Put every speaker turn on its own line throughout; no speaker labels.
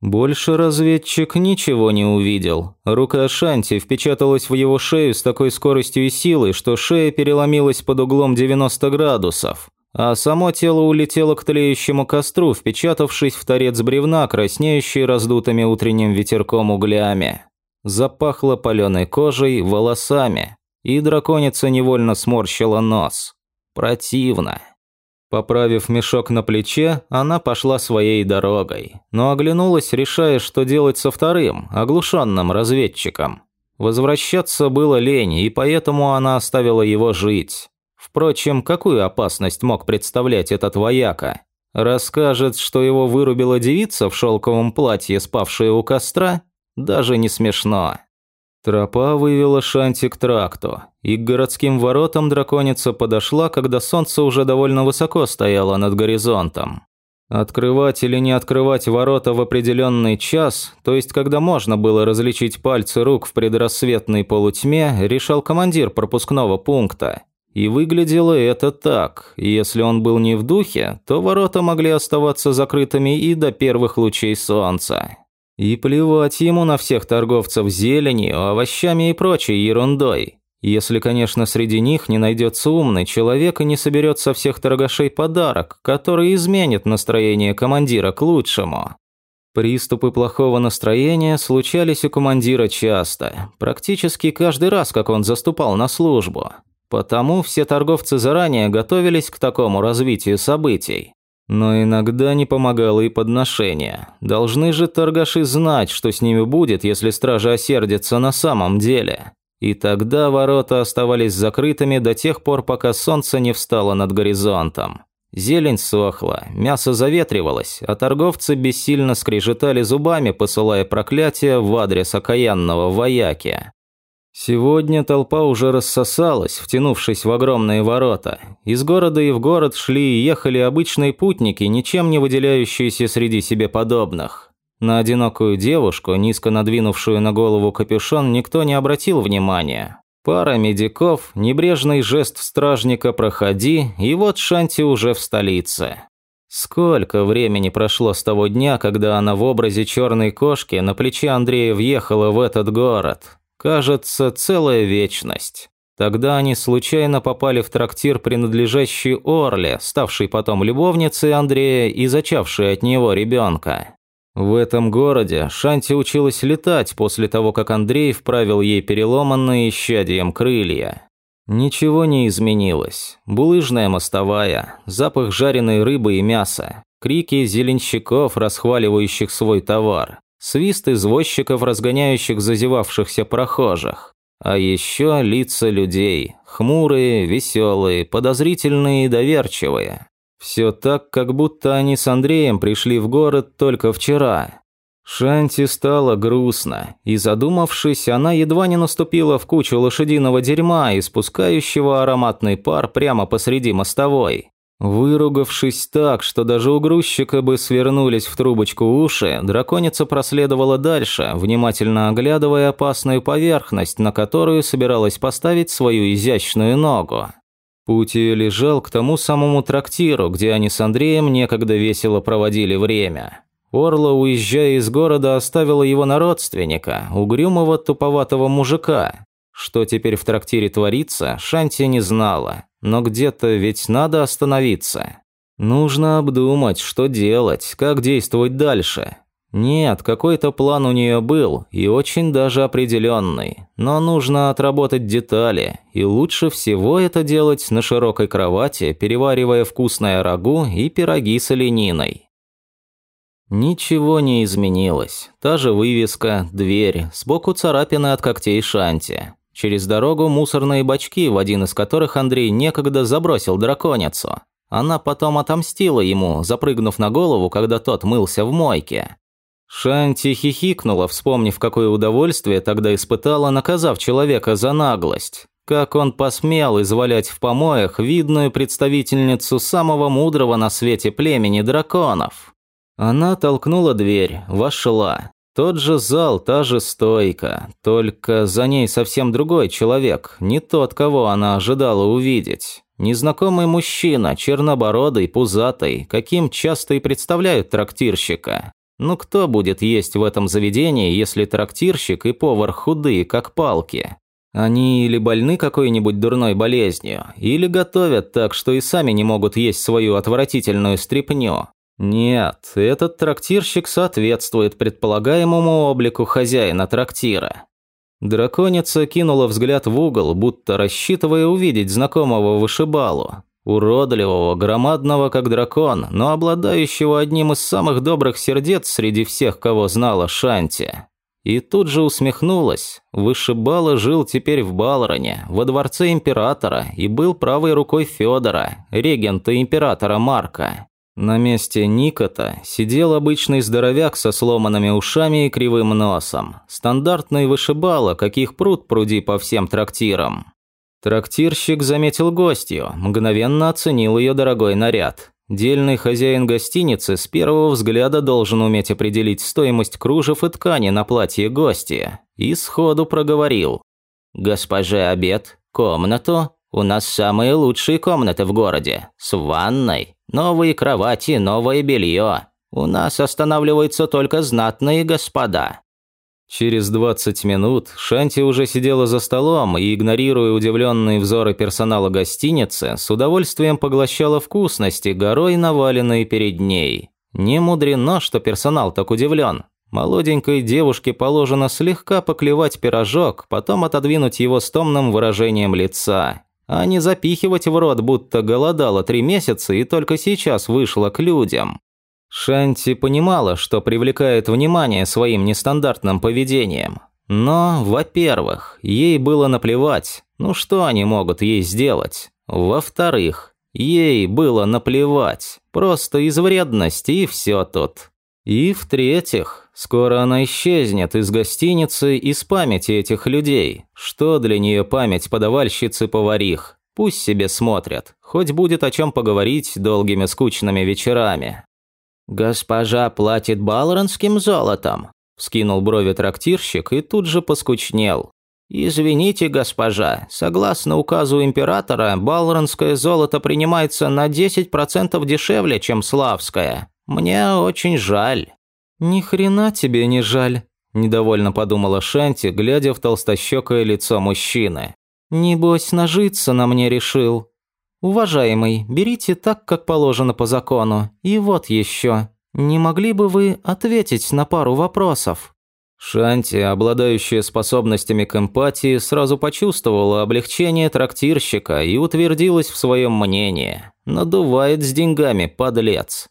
Больше разведчик ничего не увидел. Рука Шанти впечаталась в его шею с такой скоростью и силой, что шея переломилась под углом 90 градусов, а само тело улетело к тлеющему костру, впечатавшись в торец бревна, краснеющий раздутыми утренним ветерком углями. Запахло паленой кожей, волосами, и драконица невольно сморщила нос. Противно. Поправив мешок на плече, она пошла своей дорогой, но оглянулась, решая, что делать со вторым, оглушенным разведчиком. Возвращаться было лень, и поэтому она оставила его жить. Впрочем, какую опасность мог представлять этот вояка? Расскажет, что его вырубила девица в шелковом платье, спавшая у костра? Даже не смешно. Тропа вывела Шанти к тракту, и к городским воротам драконица подошла, когда солнце уже довольно высоко стояло над горизонтом. Открывать или не открывать ворота в определенный час, то есть когда можно было различить пальцы рук в предрассветной полутьме, решал командир пропускного пункта. И выглядело это так. Если он был не в духе, то ворота могли оставаться закрытыми и до первых лучей солнца. И плевать ему на всех торговцев зеленью, овощами и прочей ерундой. Если, конечно, среди них не найдется умный человек и не соберет со всех торгашей подарок, который изменит настроение командира к лучшему. Приступы плохого настроения случались у командира часто, практически каждый раз, как он заступал на службу. Потому все торговцы заранее готовились к такому развитию событий. Но иногда не помогало и подношение. Должны же торгаши знать, что с ними будет, если стража осердится на самом деле. И тогда ворота оставались закрытыми до тех пор, пока солнце не встало над горизонтом. Зелень сохла, мясо заветривалось, а торговцы бессильно скрежетали зубами, посылая проклятия в адрес окаянного вояки. Сегодня толпа уже рассосалась, втянувшись в огромные ворота. Из города и в город шли и ехали обычные путники, ничем не выделяющиеся среди себе подобных. На одинокую девушку, низко надвинувшую на голову капюшон, никто не обратил внимания. Пара медиков, небрежный жест стражника «проходи», и вот Шанти уже в столице. Сколько времени прошло с того дня, когда она в образе черной кошки на плече Андрея въехала в этот город? Кажется, целая вечность. Тогда они случайно попали в трактир, принадлежащий Орле, ставшей потом любовницей Андрея и зачавшей от него ребенка. В этом городе Шанти училась летать после того, как Андрей вправил ей переломанные исчадием крылья. Ничего не изменилось. Булыжная мостовая, запах жареной рыбы и мяса, крики зеленщиков, расхваливающих свой товар, свист извозчиков, разгоняющих зазевавшихся прохожих. А еще лица людей, хмурые, веселые, подозрительные и доверчивые. Все так, как будто они с Андреем пришли в город только вчера. Шанти стало грустно, и задумавшись, она едва не наступила в кучу лошадиного дерьма, испускающего ароматный пар прямо посреди мостовой. Выругавшись так, что даже у грузчика бы свернулись в трубочку уши, драконица проследовала дальше, внимательно оглядывая опасную поверхность, на которую собиралась поставить свою изящную ногу. Путь ее лежал к тому самому трактиру, где они с Андреем некогда весело проводили время. Орла, уезжая из города, оставила его на родственника, угрюмого туповатого мужика. Что теперь в трактире творится, Шанти не знала. Но где-то ведь надо остановиться. Нужно обдумать, что делать, как действовать дальше. Нет, какой-то план у нее был, и очень даже определенный. Но нужно отработать детали, и лучше всего это делать на широкой кровати, переваривая вкусное рагу и пироги с олениной. Ничего не изменилось. Та же вывеска, дверь, сбоку царапины от когтей Шанти. Через дорогу мусорные бачки, в один из которых Андрей некогда забросил драконицу. Она потом отомстила ему, запрыгнув на голову, когда тот мылся в мойке. Шанти хихикнула, вспомнив, какое удовольствие тогда испытала, наказав человека за наглость. Как он посмел извалять в помоях видную представительницу самого мудрого на свете племени драконов. Она толкнула дверь, вошла. Тот же зал, та же стойка, только за ней совсем другой человек, не тот, кого она ожидала увидеть. Незнакомый мужчина, чернобородый, пузатый, каким часто и представляют трактирщика. Ну кто будет есть в этом заведении, если трактирщик и повар худые, как палки? Они или больны какой-нибудь дурной болезнью, или готовят так, что и сами не могут есть свою отвратительную стряпню. Нет, этот трактирщик соответствует предполагаемому облику хозяина трактира. Драконица кинула взгляд в угол, будто рассчитывая увидеть знакомого вышибалу. Уродливого, громадного как дракон, но обладающего одним из самых добрых сердец среди всех, кого знала Шанти. И тут же усмехнулась. Вышибала жил теперь в Балроне, во дворце императора, и был правой рукой Федора, регента императора Марка. На месте Никота сидел обычный здоровяк со сломанными ушами и кривым носом. Стандартный вышибала, каких пруд пруди по всем трактирам. Трактирщик заметил гостью, мгновенно оценил ее дорогой наряд. Дельный хозяин гостиницы с первого взгляда должен уметь определить стоимость кружев и ткани на платье гостя. И сходу проговорил. «Госпоже обед, комнату. У нас самые лучшие комнаты в городе. С ванной. Новые кровати, новое белье. У нас останавливаются только знатные господа. Через 20 минут Шанти уже сидела за столом и, игнорируя удивленные взоры персонала гостиницы, с удовольствием поглощала вкусности, горой наваленные перед ней. Не мудрено, что персонал так удивлен. Молоденькой девушке положено слегка поклевать пирожок, потом отодвинуть его с томным выражением лица, а не запихивать в рот, будто голодала три месяца и только сейчас вышла к людям. Шанти понимала, что привлекает внимание своим нестандартным поведением. Но, во-первых, ей было наплевать, ну что они могут ей сделать. Во-вторых, ей было наплевать, просто из вредности и все тут. И в-третьих, скоро она исчезнет из гостиницы из памяти этих людей. Что для нее память подавальщицы-поварих? Пусть себе смотрят, хоть будет о чем поговорить долгими скучными вечерами. «Госпожа платит балронским золотом», – вскинул брови трактирщик и тут же поскучнел. «Извините, госпожа, согласно указу императора, балронское золото принимается на 10% дешевле, чем славское. Мне очень жаль». «Ни хрена тебе не жаль», – недовольно подумала Шанти, глядя в толстощекое лицо мужчины. «Небось, нажиться на мне решил». «Уважаемый, берите так, как положено по закону. И вот еще. Не могли бы вы ответить на пару вопросов?» Шанти, обладающая способностями к эмпатии, сразу почувствовала облегчение трактирщика и утвердилась в своем мнении. Надувает с деньгами, подлец.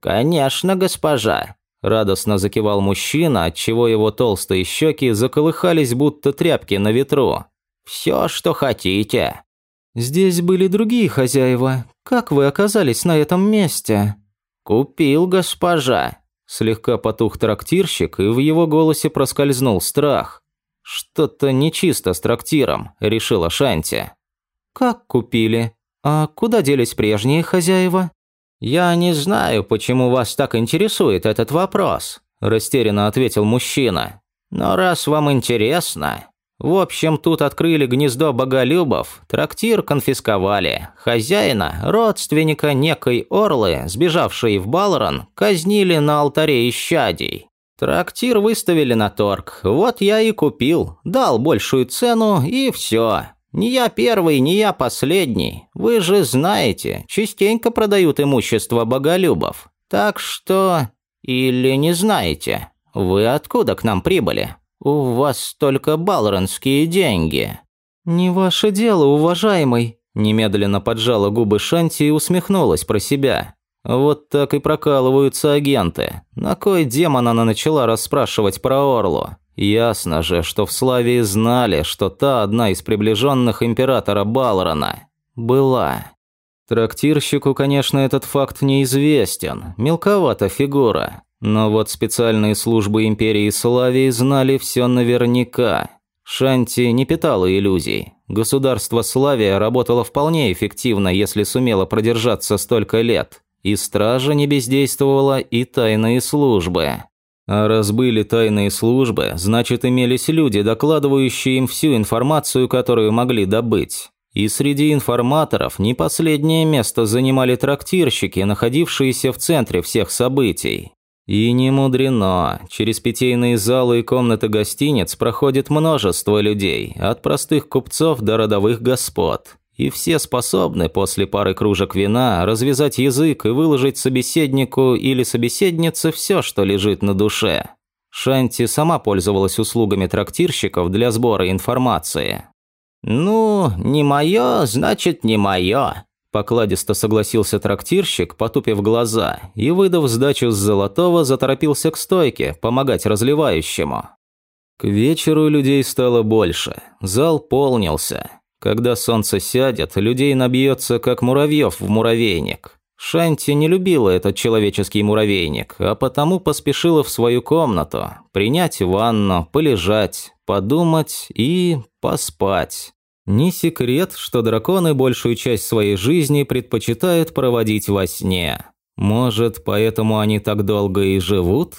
«Конечно, госпожа», – радостно закивал мужчина, отчего его толстые щеки заколыхались, будто тряпки на ветру. «Все, что хотите». «Здесь были другие хозяева. Как вы оказались на этом месте?» «Купил, госпожа». Слегка потух трактирщик, и в его голосе проскользнул страх. «Что-то нечисто с трактиром», – решила Шанти. «Как купили? А куда делись прежние хозяева?» «Я не знаю, почему вас так интересует этот вопрос», – растерянно ответил мужчина. «Но раз вам интересно, в общем, тут открыли гнездо боголюбов, трактир конфисковали. Хозяина, родственника некой Орлы, сбежавшей в Балрон, казнили на алтаре исчадий. Трактир выставили на торг, вот я и купил, дал большую цену и все. Не я первый, не я последний. Вы же знаете, частенько продают имущество боголюбов. Так что... Или не знаете, вы откуда к нам прибыли?» «У вас только балронские деньги». «Не ваше дело, уважаемый», – немедленно поджала губы Шанти и усмехнулась про себя. Вот так и прокалываются агенты. На кой демон она начала расспрашивать про Орлу? Ясно же, что в Славии знали, что та одна из приближенных императора Балрона. Была. Трактирщику, конечно, этот факт неизвестен. Мелковата фигура. Но вот специальные службы Империи Славии знали все наверняка. Шанти не питала иллюзий. Государство Славия работало вполне эффективно, если сумело продержаться столько лет. И стража не бездействовала, и тайные службы. А раз были тайные службы, значит имелись люди, докладывающие им всю информацию, которую могли добыть. И среди информаторов не последнее место занимали трактирщики, находившиеся в центре всех событий. И не мудрено. Через питейные залы и комнаты гостиниц проходит множество людей, от простых купцов до родовых господ. И все способны после пары кружек вина развязать язык и выложить собеседнику или собеседнице все, что лежит на душе. Шанти сама пользовалась услугами трактирщиков для сбора информации.
«Ну, не мое, значит, не мое»,
Покладисто согласился трактирщик, потупив глаза, и, выдав сдачу с золотого, заторопился к стойке, помогать разливающему. К вечеру людей стало больше, зал полнился. Когда солнце сядет, людей набьется, как муравьев в муравейник. Шанти не любила этот человеческий муравейник, а потому поспешила в свою комнату, принять ванну, полежать, подумать и поспать. Не секрет, что драконы большую часть своей жизни предпочитают проводить во сне. Может, поэтому они так долго и живут?